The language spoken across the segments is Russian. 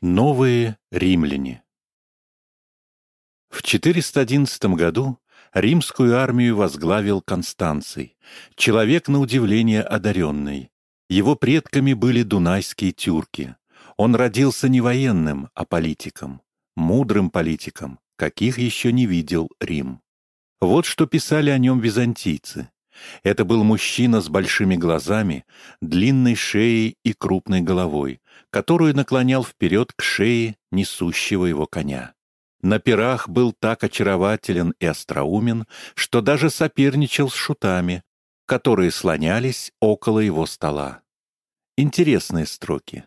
Новые римляне В 411 году римскую армию возглавил Констанций, человек на удивление одаренный. Его предками были дунайские тюрки. Он родился не военным, а политиком, мудрым политиком, каких еще не видел Рим. Вот что писали о нем византийцы. Это был мужчина с большими глазами, длинной шеей и крупной головой, которую наклонял вперед к шее несущего его коня. На пирах был так очарователен и остроумен, что даже соперничал с шутами, которые слонялись около его стола. Интересные строки.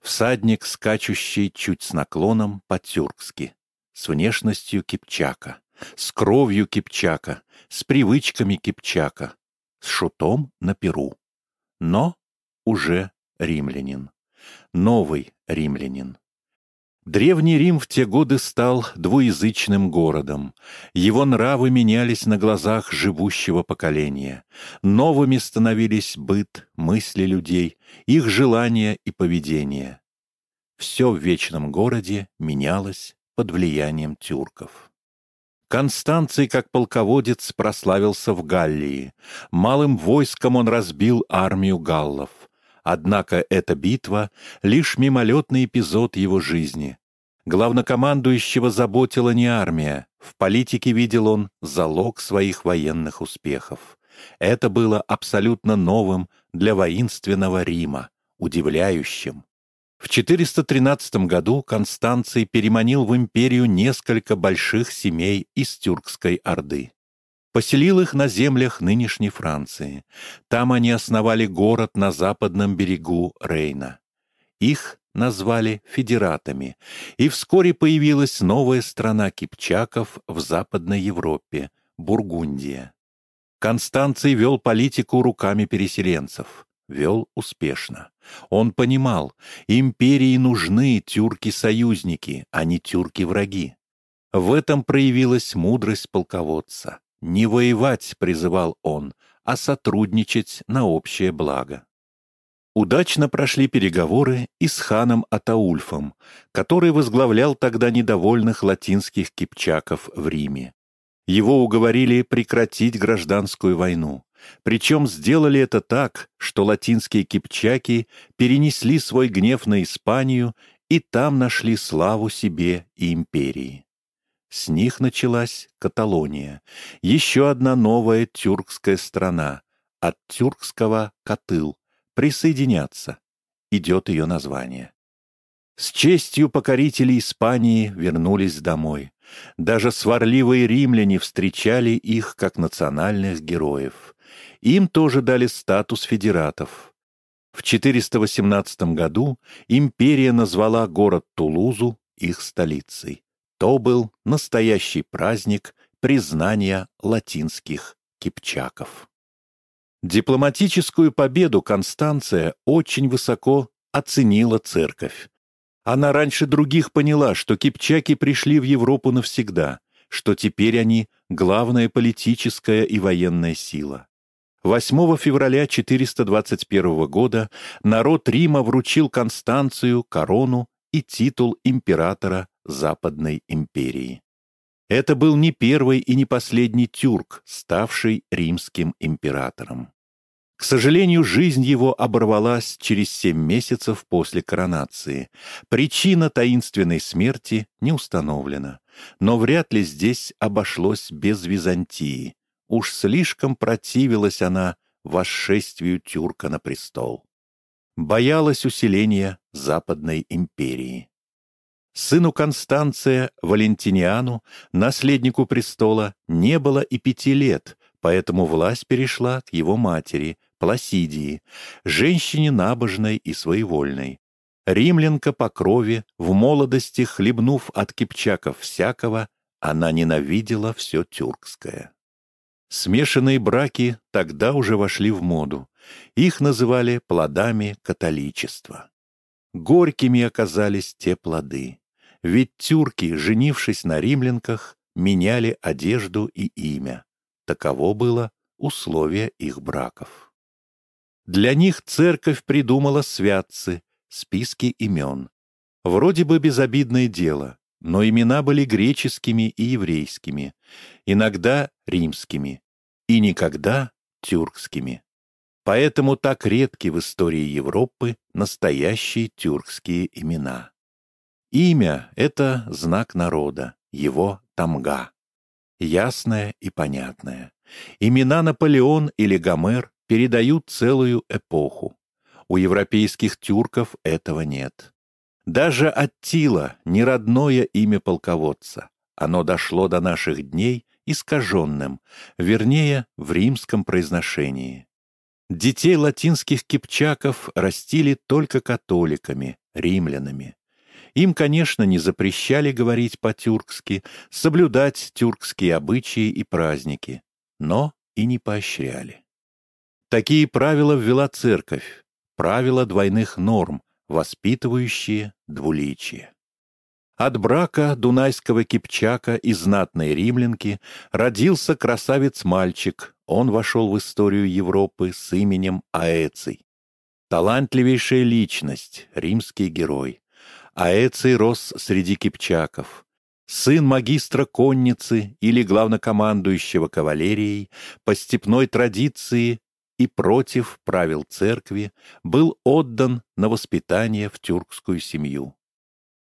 Всадник, скачущий чуть с наклоном по-тюркски, с внешностью кипчака, с кровью кипчака, с привычками кипчака, с шутом на перу. Но уже римлянин. Новый римлянин. Древний Рим в те годы стал двуязычным городом. Его нравы менялись на глазах живущего поколения. Новыми становились быт, мысли людей, их желания и поведение. Все в вечном городе менялось под влиянием тюрков. Констанций, как полководец, прославился в Галлии. Малым войском он разбил армию галлов. Однако эта битва — лишь мимолетный эпизод его жизни. Главнокомандующего заботила не армия, в политике видел он залог своих военных успехов. Это было абсолютно новым для воинственного Рима, удивляющим. В 413 году Констанций переманил в империю несколько больших семей из Тюркской Орды. Поселил их на землях нынешней Франции. Там они основали город на западном берегу Рейна. Их назвали федератами, и вскоре появилась новая страна кипчаков в Западной Европе — Бургундия. Констанций вел политику руками переселенцев, вел успешно. Он понимал, империи нужны тюрки-союзники, а не тюрки-враги. В этом проявилась мудрость полководца. Не воевать, призывал он, а сотрудничать на общее благо. Удачно прошли переговоры и с ханом Атаульфом, который возглавлял тогда недовольных латинских кипчаков в Риме. Его уговорили прекратить гражданскую войну. Причем сделали это так, что латинские кипчаки перенесли свой гнев на Испанию и там нашли славу себе и империи. С них началась Каталония, еще одна новая тюркская страна, от тюркского «катыл» — присоединяться, идет ее название. С честью покорители Испании вернулись домой. Даже сварливые римляне встречали их как национальных героев. Им тоже дали статус федератов. В 418 году империя назвала город Тулузу их столицей. То был настоящий праздник признания латинских кипчаков. Дипломатическую победу Констанция очень высоко оценила церковь. Она раньше других поняла, что кипчаки пришли в Европу навсегда, что теперь они — главная политическая и военная сила. 8 февраля 421 года народ Рима вручил Констанцию корону и титул императора Западной империи. Это был не первый и не последний тюрк, ставший римским императором. К сожалению, жизнь его оборвалась через семь месяцев после коронации. Причина таинственной смерти не установлена. Но вряд ли здесь обошлось без Византии. Уж слишком противилась она восшествию тюрка на престол. Боялась усиления Западной империи. Сыну Констанция, Валентиниану, наследнику престола, не было и пяти лет, поэтому власть перешла к его матери, Пласидии, женщине набожной и своевольной. Римлянка по крови, в молодости хлебнув от кипчаков всякого, она ненавидела все тюркское. Смешанные браки тогда уже вошли в моду. Их называли плодами католичества. Горькими оказались те плоды. Ведь тюрки, женившись на римлянках, меняли одежду и имя. Таково было условие их браков. Для них церковь придумала святцы, списки имен. Вроде бы безобидное дело, но имена были греческими и еврейскими, иногда римскими, и никогда тюркскими. Поэтому так редки в истории Европы настоящие тюркские имена. Имя — это знак народа, его тамга. Ясное и понятное. Имена Наполеон или Гомер передают целую эпоху. У европейских тюрков этого нет. Даже Аттила — не родное имя полководца. Оно дошло до наших дней искаженным, вернее, в римском произношении. Детей латинских кипчаков растили только католиками, римлянами. Им, конечно, не запрещали говорить по-тюркски, соблюдать тюркские обычаи и праздники, но и не поощряли. Такие правила ввела церковь, правила двойных норм, воспитывающие двуличие. От брака дунайского кипчака и знатной римлянки родился красавец-мальчик, он вошел в историю Европы с именем Аэций. Талантливейшая личность, римский герой. Аэций рос среди кипчаков. Сын магистра конницы или главнокомандующего кавалерией по степной традиции и против правил церкви был отдан на воспитание в тюркскую семью.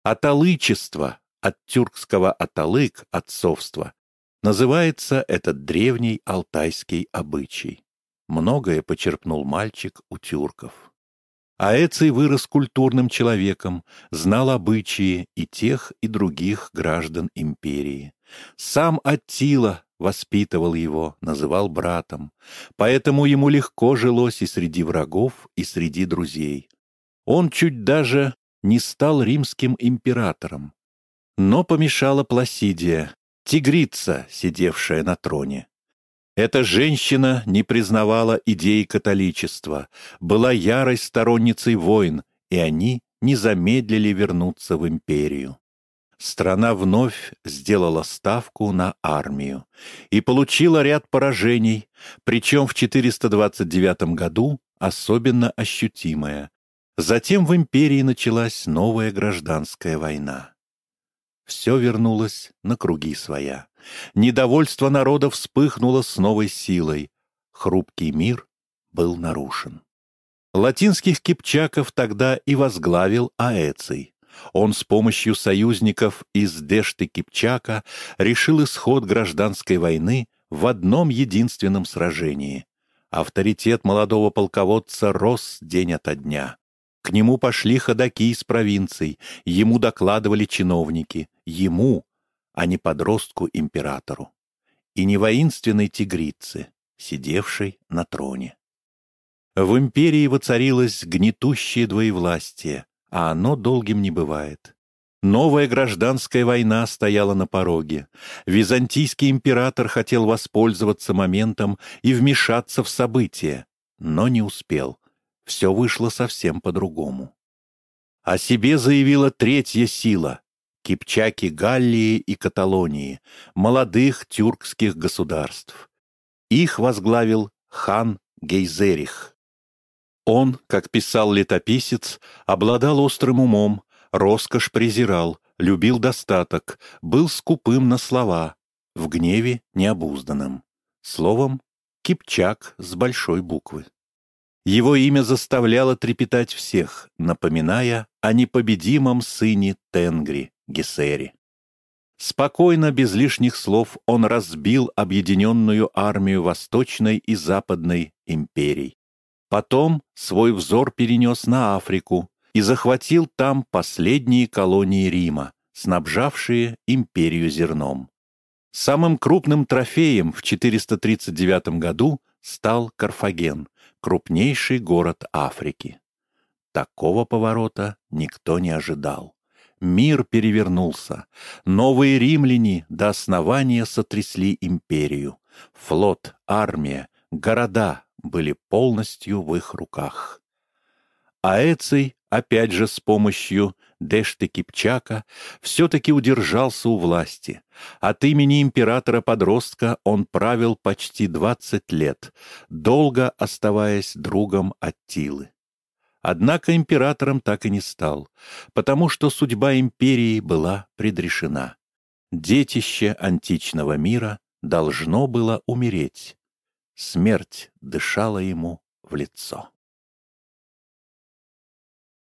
Аталычество, от тюркского аталык, отцовство, называется этот древний алтайский обычай. Многое почерпнул мальчик у тюрков. Аэций вырос культурным человеком, знал обычаи и тех, и других граждан империи. Сам Аттила воспитывал его, называл братом, поэтому ему легко жилось и среди врагов, и среди друзей. Он чуть даже не стал римским императором. Но помешала Пласидия, тигрица, сидевшая на троне. Эта женщина не признавала идеи католичества, была ярой сторонницей войн, и они не замедлили вернуться в империю страна вновь сделала ставку на армию и получила ряд поражений, причем в 429 году особенно ощутимое. Затем в империи началась новая гражданская война. Все вернулось на круги своя. Недовольство народа вспыхнуло с новой силой. Хрупкий мир был нарушен. Латинских кипчаков тогда и возглавил Аэций. Он с помощью союзников из Дешты-Кипчака решил исход гражданской войны в одном единственном сражении. Авторитет молодого полководца рос день ото дня. К нему пошли ходаки из провинций, ему докладывали чиновники, ему, а не подростку-императору. И не воинственной тигрице, сидевшей на троне. В империи воцарилось гнетущее двоевластие, а оно долгим не бывает. Новая гражданская война стояла на пороге. Византийский император хотел воспользоваться моментом и вмешаться в события, но не успел. Все вышло совсем по-другому. О себе заявила третья сила — кипчаки Галлии и Каталонии, молодых тюркских государств. Их возглавил хан Гейзерих. Он, как писал летописец, обладал острым умом, роскошь презирал, любил достаток, был скупым на слова, в гневе необузданным. Словом, Кипчак с большой буквы. Его имя заставляло трепетать всех, напоминая о непобедимом сыне Тенгри, Гесери. Спокойно, без лишних слов, он разбил объединенную армию Восточной и Западной империй. Потом свой взор перенес на Африку и захватил там последние колонии Рима, снабжавшие империю зерном. Самым крупным трофеем в 439 году стал Карфаген, крупнейший город Африки. Такого поворота никто не ожидал. Мир перевернулся. Новые римляне до основания сотрясли империю. Флот, армия, города, были полностью в их руках. А Эций, опять же с помощью Дэшты Кипчака, все-таки удержался у власти. От имени императора-подростка он правил почти 20 лет, долго оставаясь другом Аттилы. Однако императором так и не стал, потому что судьба империи была предрешена. Детище античного мира должно было умереть. Смерть дышала ему в лицо.